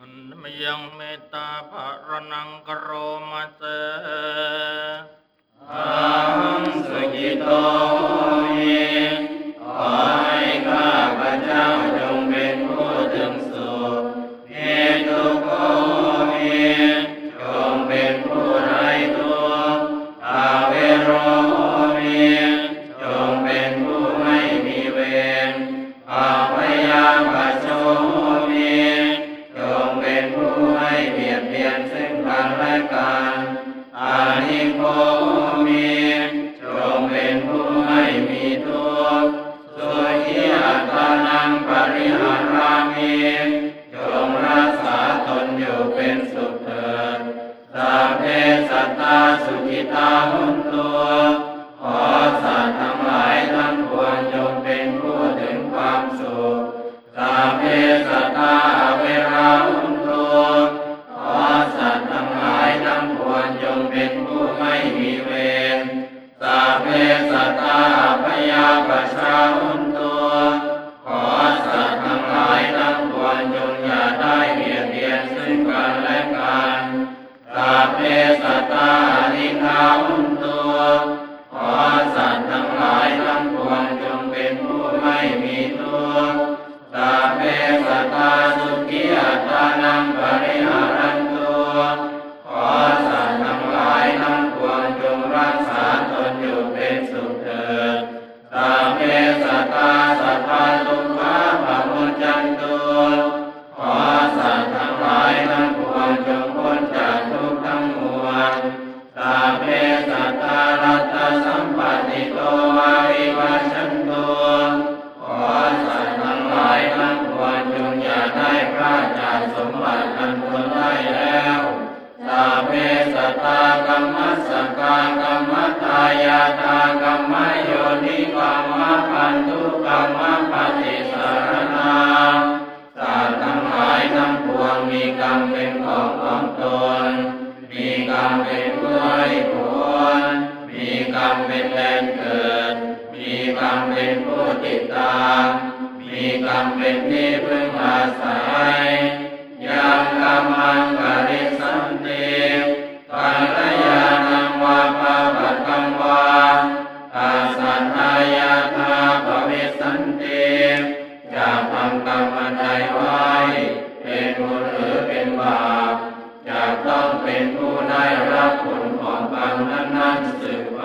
มันมยังเมตตาภารนังกโรมาเส ตาสุขิตาหุนตัว เป็นบาปจะต้องเป็นผู้ได้รับผลของกรรมนั้นๆสืบไป